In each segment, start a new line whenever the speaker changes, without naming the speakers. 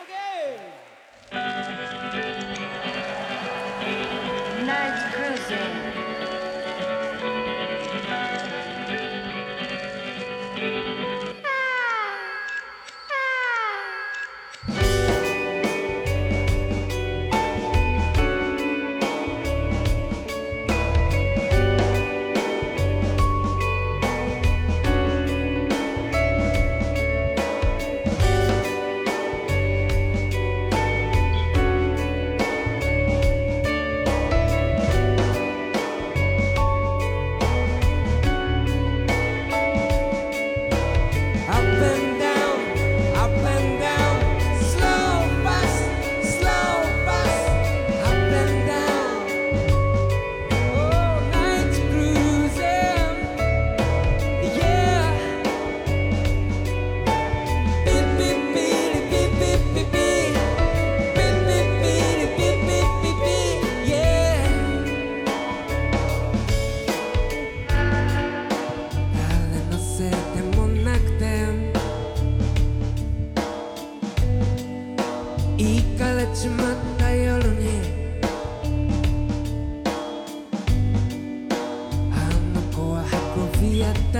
오케이.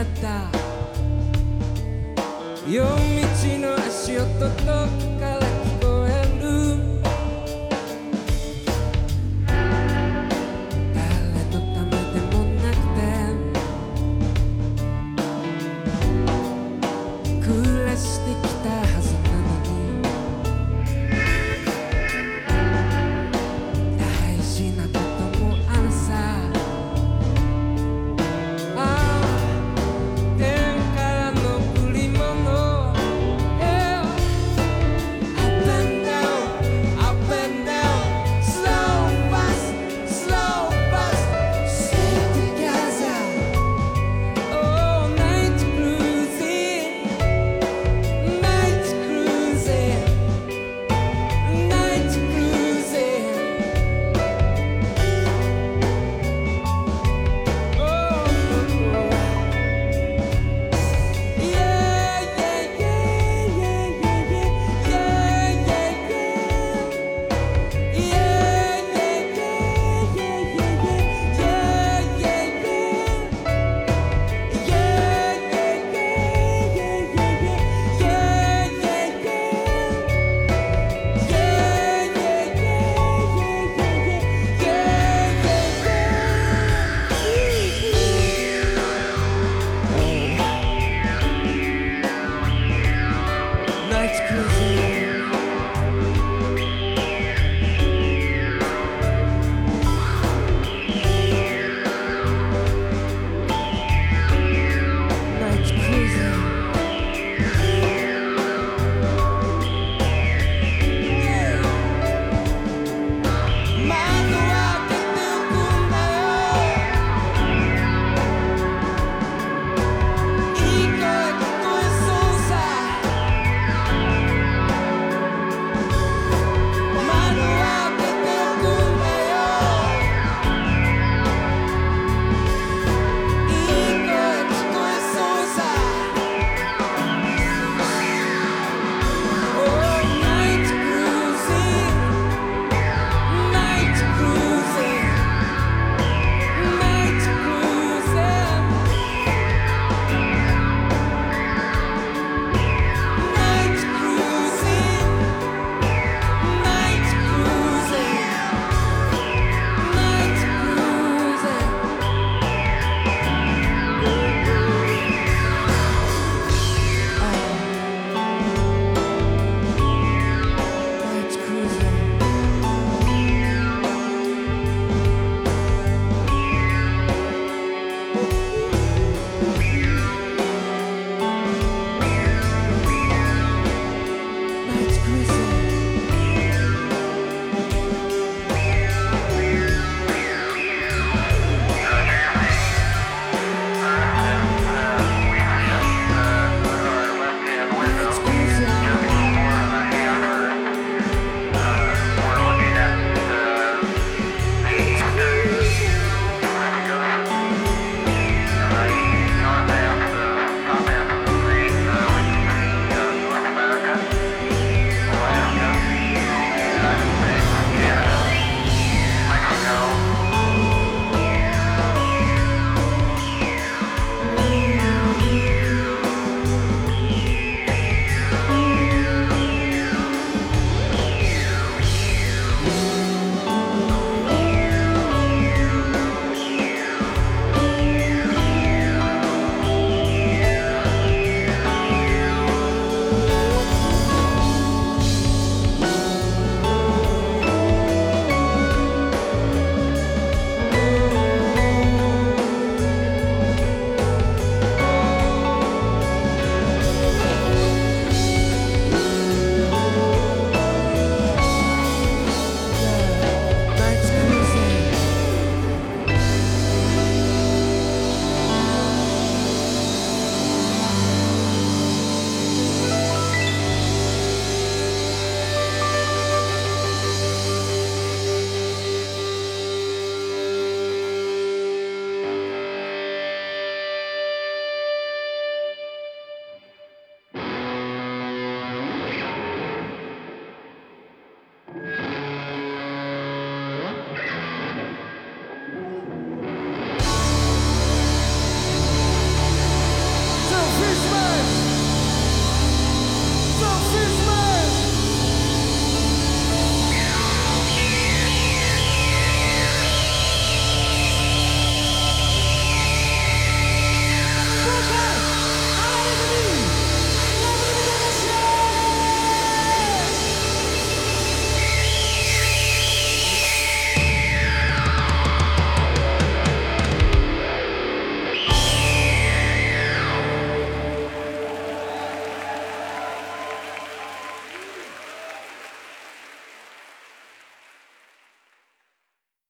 った。夜道の足音とから